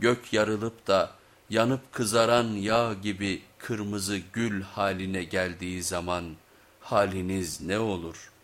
gök yarılıp da yanıp kızaran yağ gibi kırmızı gül haline geldiği zaman haliniz ne olur?''